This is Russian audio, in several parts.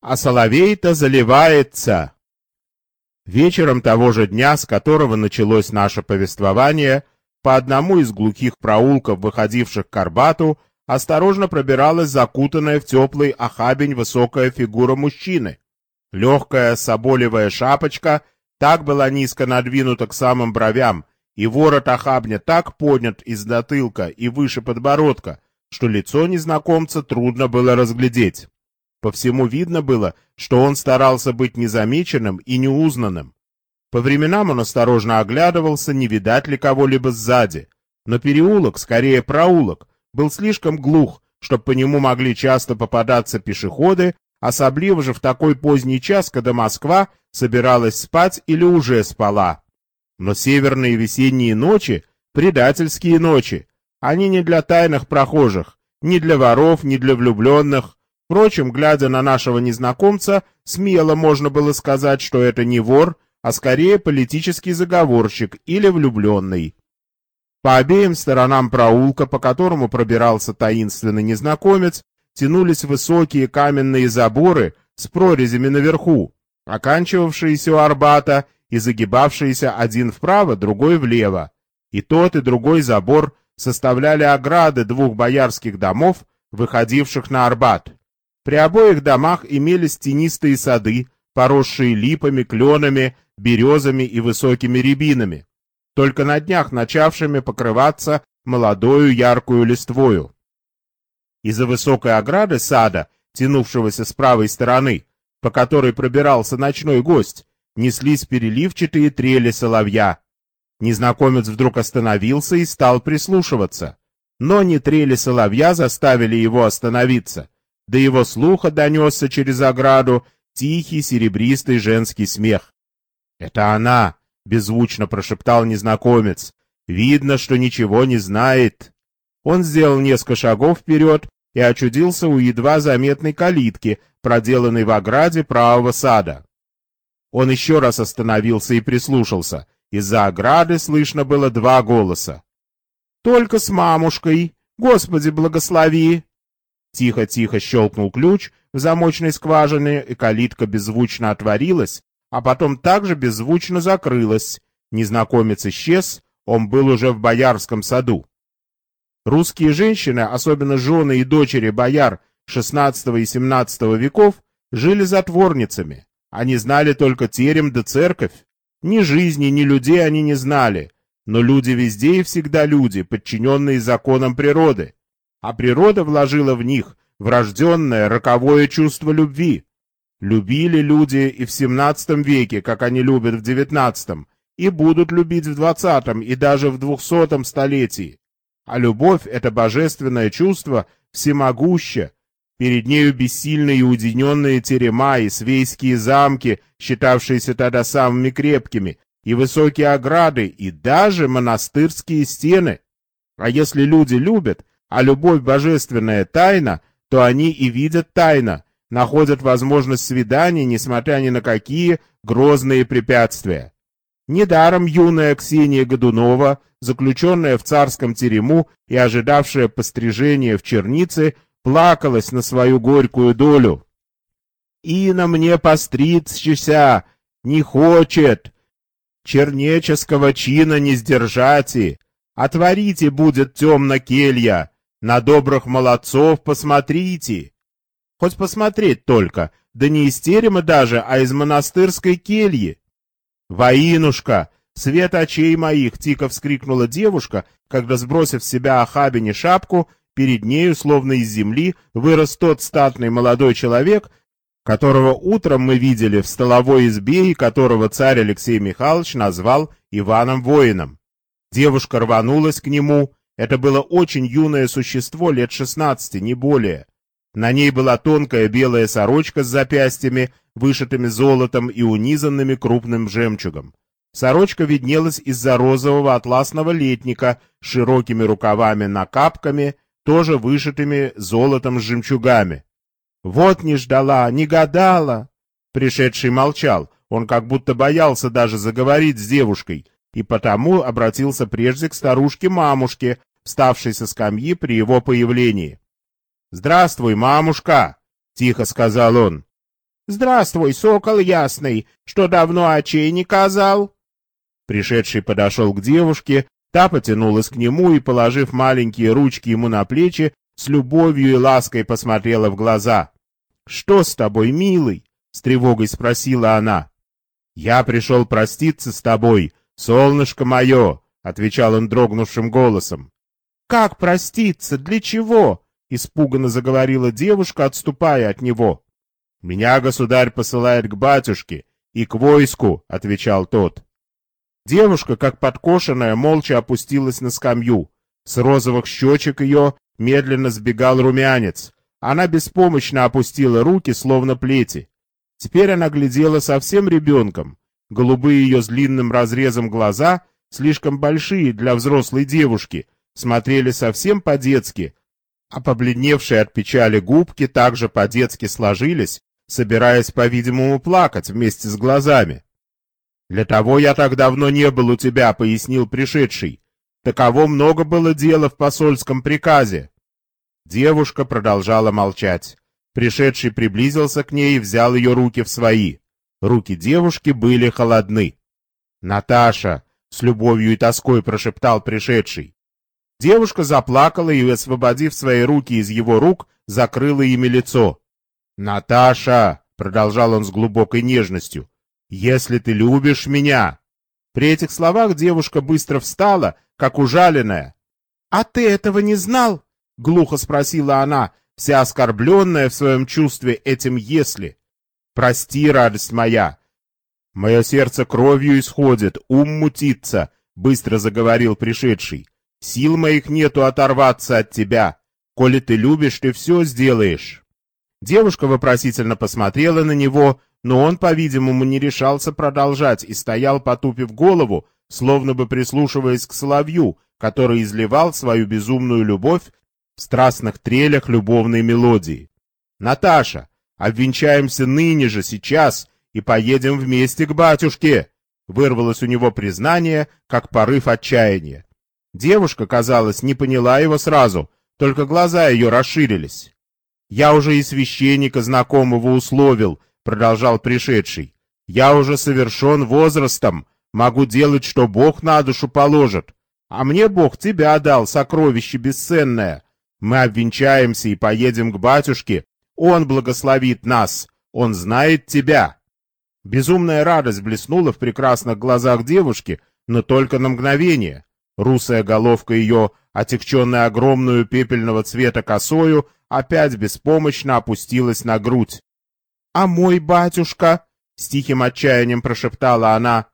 а соловей-то заливается. Вечером того же дня, с которого началось наше повествование, по одному из глухих проулков, выходивших к Арбату, осторожно пробиралась закутанная в теплый охабень высокая фигура мужчины. Легкая соболевая шапочка так была низко надвинута к самым бровям, и ворот охабня так поднят из затылка и выше подбородка, что лицо незнакомца трудно было разглядеть. По всему видно было, что он старался быть незамеченным и неузнанным. По временам он осторожно оглядывался, не видать ли кого-либо сзади. Но переулок, скорее проулок, был слишком глух, чтобы по нему могли часто попадаться пешеходы, особливо же в такой поздний час, когда Москва собиралась спать или уже спала. Но северные весенние ночи — предательские ночи. Они не для тайных прохожих, ни для воров, ни для влюбленных. Впрочем, глядя на нашего незнакомца, смело можно было сказать, что это не вор, а скорее политический заговорщик или влюбленный. По обеим сторонам проулка, по которому пробирался таинственный незнакомец, тянулись высокие каменные заборы с прорезями наверху, оканчивавшиеся у Арбата и загибавшиеся один вправо, другой влево. И тот, и другой забор составляли ограды двух боярских домов, выходивших на Арбат. При обоих домах имелись тенистые сады, поросшие липами, кленами, березами и высокими рябинами, только на днях начавшими покрываться молодою яркую листвою. Из-за высокой ограды сада, тянувшегося с правой стороны, по которой пробирался ночной гость, неслись переливчатые трели соловья. Незнакомец вдруг остановился и стал прислушиваться. Но не трели соловья заставили его остановиться. До его слуха донесся через ограду тихий серебристый женский смех. «Это она!» — беззвучно прошептал незнакомец. «Видно, что ничего не знает». Он сделал несколько шагов вперед и очудился у едва заметной калитки, проделанной в ограде правого сада. Он еще раз остановился и прислушался. Из-за ограды слышно было два голоса. «Только с мамушкой! Господи, благослови!» Тихо-тихо щелкнул ключ в замочной скважине, и калитка беззвучно отворилась, а потом также беззвучно закрылась. Незнакомец исчез, он был уже в Боярском саду. Русские женщины, особенно жены и дочери бояр XVI и XVII веков, жили затворницами. Они знали только терем да церковь. Ни жизни, ни людей они не знали. Но люди везде и всегда люди, подчиненные законам природы. А природа вложила в них врожденное роковое чувство любви. Любили люди и в XVII веке, как они любят в XIX, и будут любить в XX и даже в двухсотом столетии. А любовь — это божественное чувство всемогуще. Перед нею бессильные и уединенные терема и свейские замки, считавшиеся тогда самыми крепкими, и высокие ограды, и даже монастырские стены. А если люди любят, а любовь божественная тайна, то они и видят тайно, находят возможность свиданий, несмотря ни на какие грозные препятствия. Недаром юная Ксения Годунова, заключенная в царском терему и ожидавшая пострижения в чернице, плакалась на свою горькую долю. «И на мне постричься не хочет, чернеческого чина не сдержати, отворите будет темно келья, на добрых молодцов посмотрите, Хоть посмотреть только, да не из терема даже, а из монастырской кельи. «Воинушка! Свет очей моих!» — тихо вскрикнула девушка, когда, сбросив с себя Ахабине шапку, перед нею, словно из земли, вырос тот статный молодой человек, которого утром мы видели в столовой избе и которого царь Алексей Михайлович назвал Иваном Воином. Девушка рванулась к нему. Это было очень юное существо, лет шестнадцати, не более. На ней была тонкая белая сорочка с запястьями, вышитыми золотом и унизанными крупным жемчугом. Сорочка виднелась из-за розового атласного летника с широкими рукавами на капками, тоже вышитыми золотом с жемчугами. «Вот не ждала, не гадала!» Пришедший молчал, он как будто боялся даже заговорить с девушкой, и потому обратился прежде к старушке-мамушке, вставшей со скамьи при его появлении. «Здравствуй, мамушка!» — тихо сказал он. Здравствуй, сокол ясный, что давно очей не казал. Пришедший подошел к девушке, та потянулась к нему и, положив маленькие ручки ему на плечи, с любовью и лаской посмотрела в глаза. — Что с тобой, милый? — с тревогой спросила она. — Я пришел проститься с тобой, солнышко мое, — отвечал он дрогнувшим голосом. — Как проститься? Для чего? — испуганно заговорила девушка, отступая от него. — Меня государь посылает к батюшке и к войску, — отвечал тот. Девушка, как подкошенная, молча опустилась на скамью. С розовых щечек ее медленно сбегал румянец. Она беспомощно опустила руки, словно плети. Теперь она глядела совсем ребенком. Голубые ее с длинным разрезом глаза, слишком большие для взрослой девушки, смотрели совсем по-детски, а побледневшие от печали губки также по-детски сложились, собираясь, по-видимому, плакать вместе с глазами. «Для того я так давно не был у тебя», — пояснил пришедший. «Таково много было дела в посольском приказе». Девушка продолжала молчать. Пришедший приблизился к ней и взял ее руки в свои. Руки девушки были холодны. «Наташа!» — с любовью и тоской прошептал пришедший. Девушка заплакала и, освободив свои руки из его рук, закрыла ими лицо. «Наташа!» — продолжал он с глубокой нежностью. «Если ты любишь меня...» При этих словах девушка быстро встала, как ужаленная. «А ты этого не знал?» — глухо спросила она, вся оскорбленная в своем чувстве этим «если». «Прости, радость моя!» «Мое сердце кровью исходит, ум мутится», — быстро заговорил пришедший. «Сил моих нету оторваться от тебя. Коли ты любишь, ты все сделаешь». Девушка вопросительно посмотрела на него, но он, по-видимому, не решался продолжать и стоял, потупив голову, словно бы прислушиваясь к соловью, который изливал свою безумную любовь в страстных трелях любовной мелодии. «Наташа, обвенчаемся ныне же, сейчас, и поедем вместе к батюшке!» Вырвалось у него признание, как порыв отчаяния. Девушка, казалось, не поняла его сразу, только глаза ее расширились. «Я уже и священника знакомого условил», — продолжал пришедший. «Я уже совершен возрастом, могу делать, что Бог на душу положит. А мне Бог тебя дал, сокровище бесценное. Мы обвенчаемся и поедем к батюшке. Он благословит нас, он знает тебя». Безумная радость блеснула в прекрасных глазах девушки, но только на мгновение. Русая головка ее, отягченная огромную пепельного цвета косою, опять беспомощно опустилась на грудь. «А мой батюшка?» — с тихим отчаянием прошептала она.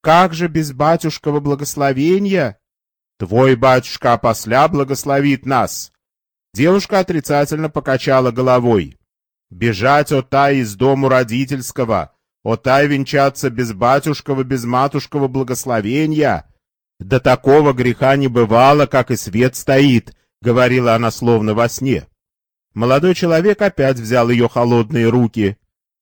«Как же без батюшкова благословения?» «Твой батюшка опосля благословит нас!» Девушка отрицательно покачала головой. «Бежать отай из дому родительского, отай венчаться без батюшкова, без матушкова благословения!» «До такого греха не бывало, как и свет стоит», — говорила она словно во сне. Молодой человек опять взял ее холодные руки.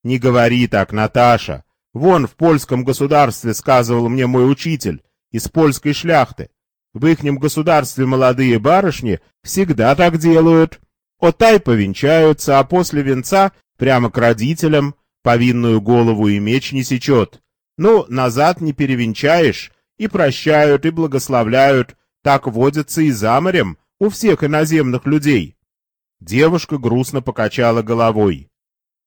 «Не говори так, Наташа. Вон в польском государстве, сказывал мне мой учитель, из польской шляхты. В ихнем государстве молодые барышни всегда так делают. Отай повенчаются, а после венца прямо к родителям, повинную голову и меч не сечет. Ну, назад не перевенчаешь, и прощают, и благословляют. Так водятся и за морем у всех иноземных людей. Девушка грустно покачала головой.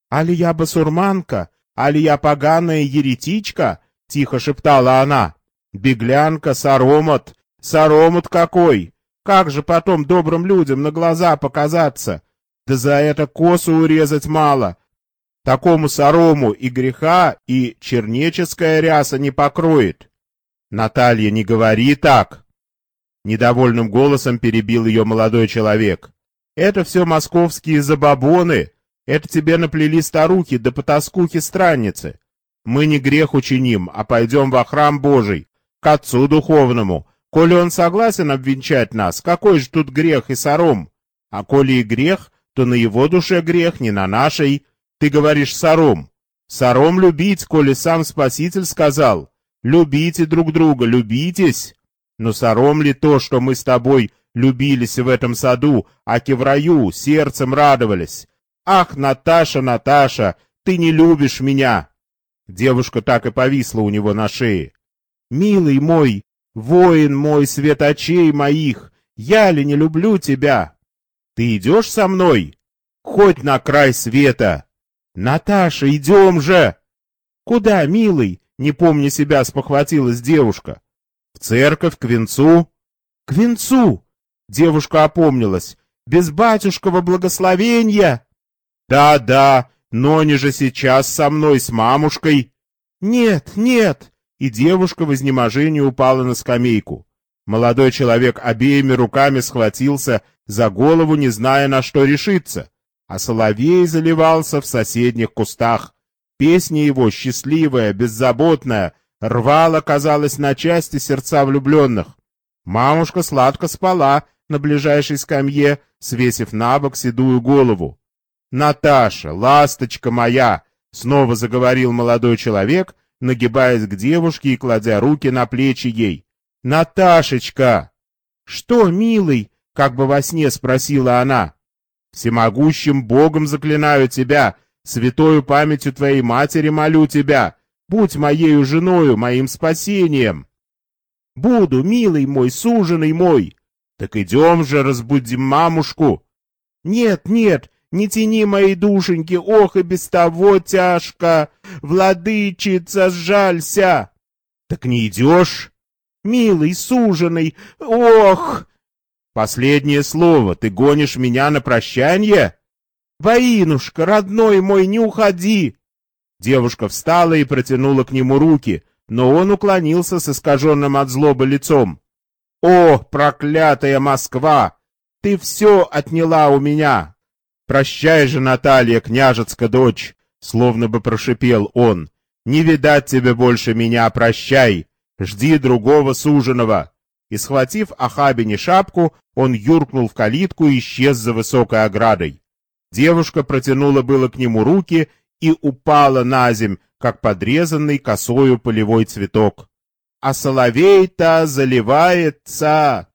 «Али я басурманка? Али я поганая еретичка?» — тихо шептала она. «Беглянка, саромот! Саромот какой! Как же потом добрым людям на глаза показаться? Да за это косу урезать мало. Такому сарому и греха, и чернеческая ряса не покроет. Наталья, не говори так!» Недовольным голосом перебил ее молодой человек. «Это все московские забабоны, это тебе наплели старухи да потаскухи-странницы. Мы не грех учиним, а пойдем во храм Божий, к Отцу Духовному. Коли он согласен обвенчать нас, какой же тут грех и сором? А коли и грех, то на его душе грех, не на нашей. Ты говоришь сором. Сором любить, коли сам Спаситель сказал. Любите друг друга, любитесь. Но сором ли то, что мы с тобой любились в этом саду, аки в раю, сердцем радовались? Ах, Наташа, Наташа, ты не любишь меня!» Девушка так и повисла у него на шее. «Милый мой, воин мой, свет очей моих, я ли не люблю тебя? Ты идешь со мной? Хоть на край света! Наташа, идем же!» «Куда, милый?» — не помня себя, спохватилась девушка. «В церковь, к венцу». «К венцу!» — девушка опомнилась. «Без батюшкова благословения!» «Да-да, но не же сейчас со мной, с мамушкой!» «Нет, нет!» И девушка в изнеможении упала на скамейку. Молодой человек обеими руками схватился за голову, не зная, на что решиться, а соловей заливался в соседних кустах. Песня его, счастливая, беззаботная, рвала, казалось, на части сердца влюбленных. Мамушка сладко спала на ближайшей скамье, свесив на бок седую голову. «Наташа, ласточка моя!» — снова заговорил молодой человек, нагибаясь к девушке и кладя руки на плечи ей. «Наташечка!» «Что, милый?» — как бы во сне спросила она. «Всемогущим Богом заклинаю тебя, святою памятью твоей матери молю тебя, будь моею женою, моим спасением!» «Буду, милый мой, суженый мой!» «Так идем же, разбудим мамушку!» «Нет, нет, не тяни моей душеньки, ох, и без того тяжко! Владычица, сжалься!» «Так не идешь?» «Милый, суженый, ох!» «Последнее слово, ты гонишь меня на прощание?» «Воинушка, родной мой, не уходи!» Девушка встала и протянула к нему руки, но он уклонился с искаженным от злобы лицом. «О, проклятая Москва! Ты все отняла у меня! «Прощай же, Наталья, княжецка дочь!» Словно бы прошипел он. «Не видать тебе больше меня, прощай! Жди другого суженого!» И, схватив Ахабине шапку, он юркнул в калитку и исчез за высокой оградой. Девушка протянула было к нему руки и упала на земь, как подрезанный косою полевой цветок. «А соловей-то заливается!»